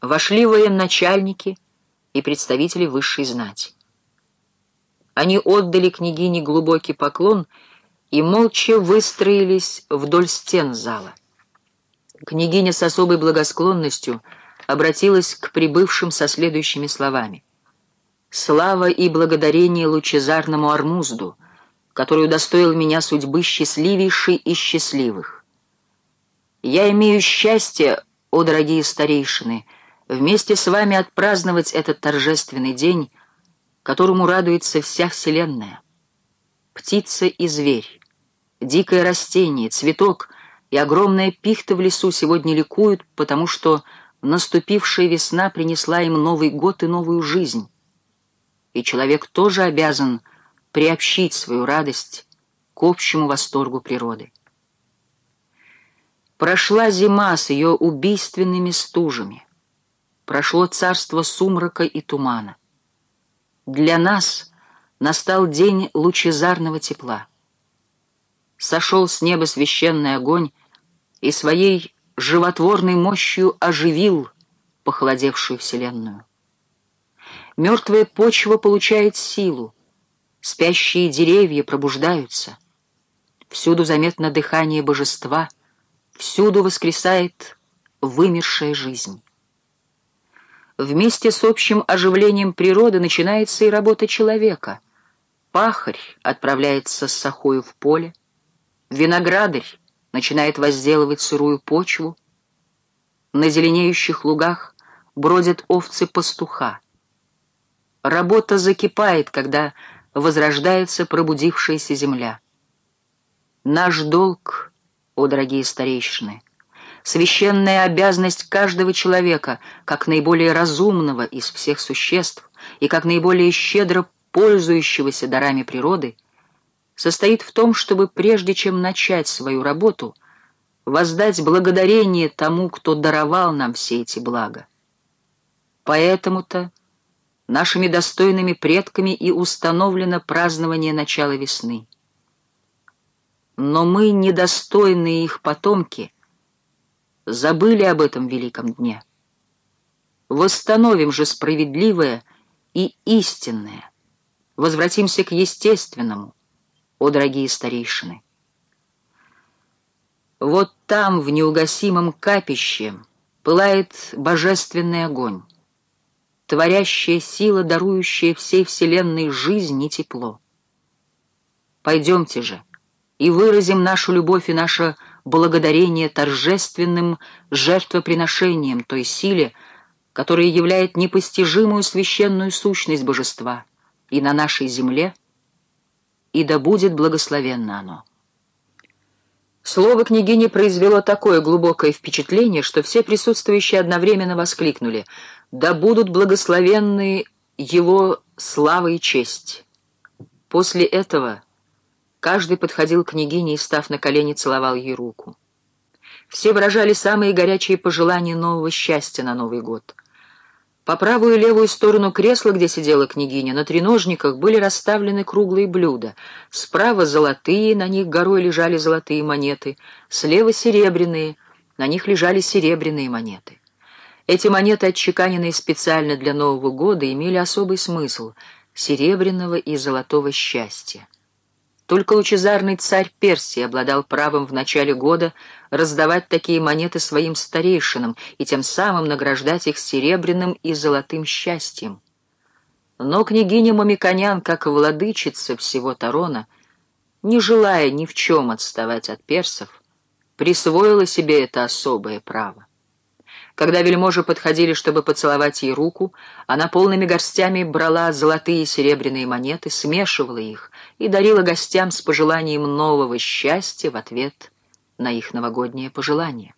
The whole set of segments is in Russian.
вошли военачальники и представители высшей знати. Они отдали княгине глубокий поклон и молча выстроились вдоль стен зала. Княгиня с особой благосклонностью обратилась к прибывшим со следующими словами. «Слава и благодарение лучезарному Армузду, который удостоил меня судьбы счастливейшей из счастливых. Я имею счастье, о дорогие старейшины, вместе с вами отпраздновать этот торжественный день, которому радуется вся Вселенная. Птица и зверь, дикое растение, цветок и огромная пихта в лесу сегодня ликуют, потому что наступившая весна принесла им Новый год и новую жизнь. И человек тоже обязан приобщить свою радость к общему восторгу природы. Прошла зима с ее убийственными стужами. Прошло царство сумрака и тумана. Для нас настал день лучезарного тепла. Сошел с неба священный огонь и своей животворной мощью оживил похолодевшую вселенную. Мертвая почва получает силу, спящие деревья пробуждаются. Всюду заметно дыхание божества, всюду воскресает вымершая жизнь. Вместе с общим оживлением природы начинается и работа человека. Пахарь отправляется с сахою в поле, виноградарь начинает возделывать сырую почву, на зеленеющих лугах бродят овцы пастуха. Работа закипает, когда возрождается пробудившаяся земля. Наш долг, о дорогие старейшины — священная обязанность каждого человека, как наиболее разумного из всех существ и как наиболее щедро пользующегося дарами природы, состоит в том, чтобы прежде чем начать свою работу, воздать благодарение тому, кто даровал нам все эти блага. Поэтому-то нашими достойными предками и установлено празднование начала весны. Но мы, недостойные их потомки, — забыли об этом великом дне. Восстановим же справедливое и истинное. Возвратимся к естественному, о дорогие старейшины. Вот там, в неугасимом капище, пылает божественный огонь, творящая сила, дарующая всей вселенной жизнь и тепло. Пойдемте же и выразим нашу любовь и наше благодарение торжественным жертвоприношением той силе, которая являет непостижимую священную сущность божества и на нашей земле, и да будет благословенно оно. Слово княгини произвело такое глубокое впечатление, что все присутствующие одновременно воскликнули «Да будут благословенны его слава и честь». После этого Каждый подходил к княгине и, став на колени, целовал ей руку. Все выражали самые горячие пожелания нового счастья на Новый год. По правую и левую сторону кресла, где сидела княгиня, на треножниках были расставлены круглые блюда. Справа золотые, на них горой лежали золотые монеты, слева серебряные, на них лежали серебряные монеты. Эти монеты, отчеканенные специально для Нового года, имели особый смысл — серебряного и золотого счастья. Только лучезарный царь Персии обладал правом в начале года раздавать такие монеты своим старейшинам и тем самым награждать их серебряным и золотым счастьем. Но княгиня Мамиконян, как владычица всего Тарона, не желая ни в чем отставать от персов, присвоила себе это особое право. Когда вельможи подходили, чтобы поцеловать ей руку, она полными горстями брала золотые и серебряные монеты, смешивала их и дарила гостям с пожеланием нового счастья в ответ на их новогоднее пожелание.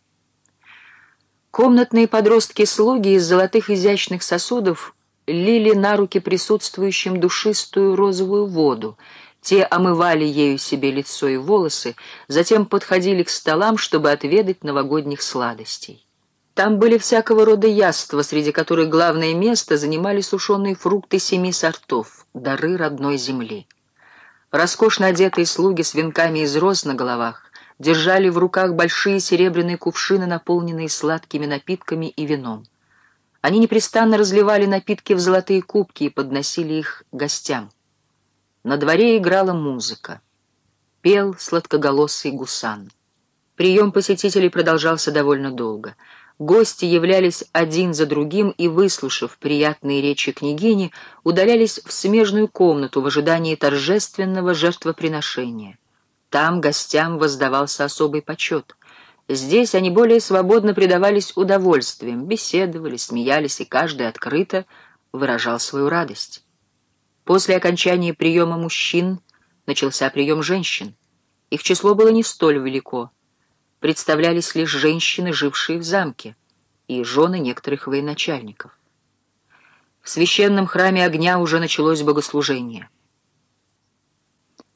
Комнатные подростки-слуги из золотых изящных сосудов лили на руки присутствующим душистую розовую воду, те омывали ею себе лицо и волосы, затем подходили к столам, чтобы отведать новогодних сладостей. Там были всякого рода яства, среди которых главное место занимали сушеные фрукты семи сортов, дары родной земли. Роскошно одетые слуги с венками из роз на головах держали в руках большие серебряные кувшины, наполненные сладкими напитками и вином. Они непрестанно разливали напитки в золотые кубки и подносили их гостям. На дворе играла музыка. Пел сладкоголосый гусан. Прием посетителей продолжался довольно долго. Гости являлись один за другим и, выслушав приятные речи княгини, удалялись в смежную комнату в ожидании торжественного жертвоприношения. Там гостям воздавался особый почет — Здесь они более свободно предавались удовольствиям, беседовали, смеялись, и каждый открыто выражал свою радость. После окончания приема мужчин начался прием женщин. Их число было не столь велико. Представлялись лишь женщины, жившие в замке, и жены некоторых военачальников. В священном храме огня уже началось богослужение.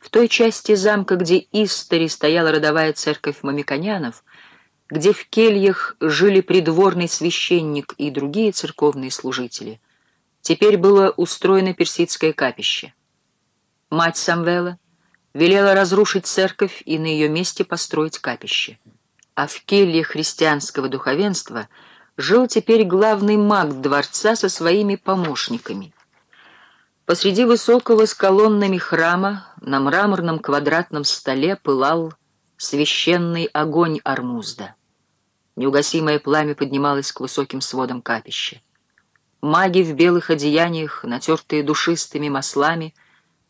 В той части замка, где истори стояла родовая церковь мамиконянов, где в кельях жили придворный священник и другие церковные служители, теперь было устроено персидское капище. Мать Самвела велела разрушить церковь и на ее месте построить капище. А в келье христианского духовенства жил теперь главный маг дворца со своими помощниками. Посреди высокого с колоннами храма на мраморном квадратном столе пылал священный огонь Армузда. Неугасимое пламя поднималось к высоким сводам капища. Маги в белых одеяниях, натертые душистыми маслами,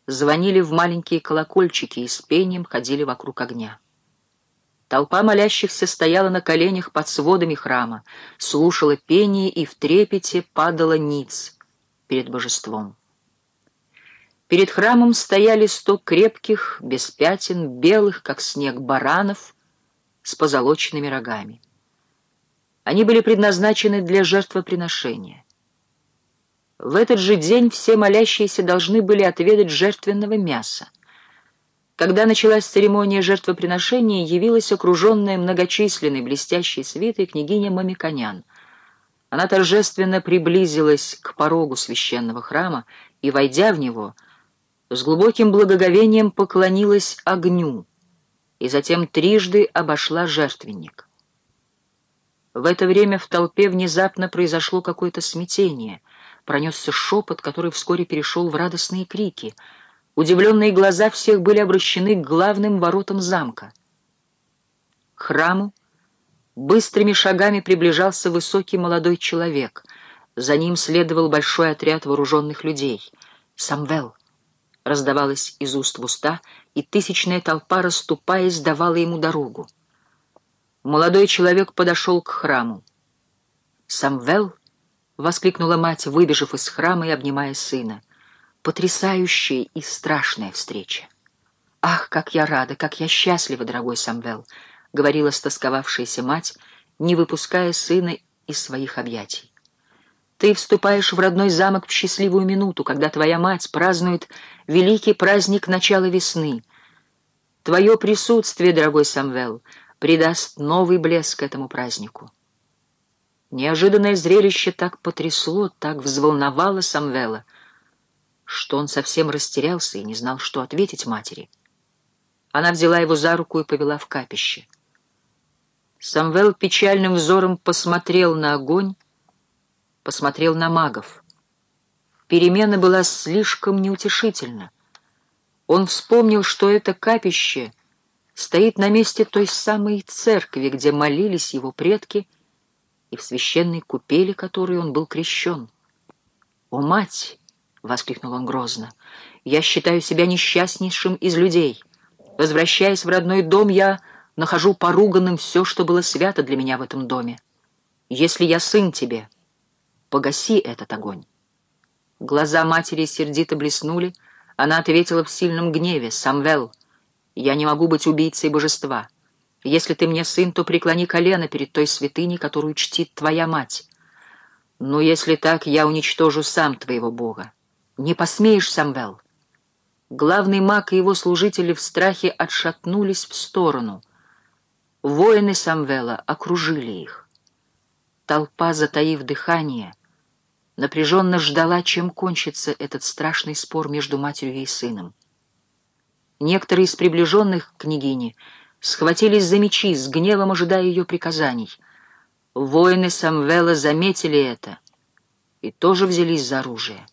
звонили в маленькие колокольчики и с пением ходили вокруг огня. Толпа молящихся стояла на коленях под сводами храма, слушала пение и в трепете падала ниц перед божеством. Перед храмом стояли сто крепких, без пятен, белых, как снег, баранов с позолоченными рогами. Они были предназначены для жертвоприношения. В этот же день все молящиеся должны были отведать жертвенного мяса. Когда началась церемония жертвоприношения, явилась окруженная многочисленной блестящей свитой княгиня Мамиконян. Она торжественно приблизилась к порогу священного храма и, войдя в него, — с глубоким благоговением поклонилась огню и затем трижды обошла жертвенник. В это время в толпе внезапно произошло какое-то смятение, пронесся шепот, который вскоре перешел в радостные крики. Удивленные глаза всех были обращены к главным воротам замка. К храму быстрыми шагами приближался высокий молодой человек. За ним следовал большой отряд вооруженных людей. Самвел — раздавалось из уст в уста, и тысячная толпа, расступаясь, давала ему дорогу. Молодой человек подошел к храму. «Самвел!» — воскликнула мать, выбежав из храма и обнимая сына. «Потрясающая и страшная встреча!» «Ах, как я рада, как я счастлива, дорогой Самвел!» — говорила стосковавшаяся мать, не выпуская сына из своих объятий. Ты вступаешь в родной замок в счастливую минуту, когда твоя мать празднует великий праздник начала весны. Твое присутствие, дорогой Самвел, придаст новый блеск этому празднику. Неожиданное зрелище так потрясло, так взволновало Самвела, что он совсем растерялся и не знал, что ответить матери. Она взяла его за руку и повела в капище. Самвел печальным взором посмотрел на огонь, посмотрел на магов. Перемена была слишком неутешительна. Он вспомнил, что это капище стоит на месте той самой церкви, где молились его предки, и в священной купели, которой он был крещен. «О, мать!» — воскликнул он грозно. «Я считаю себя несчастнейшим из людей. Возвращаясь в родной дом, я нахожу поруганным все, что было свято для меня в этом доме. Если я сын тебе...» Погаси этот огонь. Глаза матери сердито блеснули. Она ответила в сильном гневе. «Самвел, я не могу быть убийцей божества. Если ты мне сын, то преклони колено перед той святыней, которую чтит твоя мать. Но если так, я уничтожу сам твоего бога. Не посмеешь, Самвел!» Главный маг и его служители в страхе отшатнулись в сторону. Воины Самвела окружили их. Толпа, затаив дыхание, напряженно ждала, чем кончится этот страшный спор между матерью и сыном. Некоторые из приближенных к княгине схватились за мечи, с гневом ожидая ее приказаний. Воины Самвела заметили это и тоже взялись за оружие.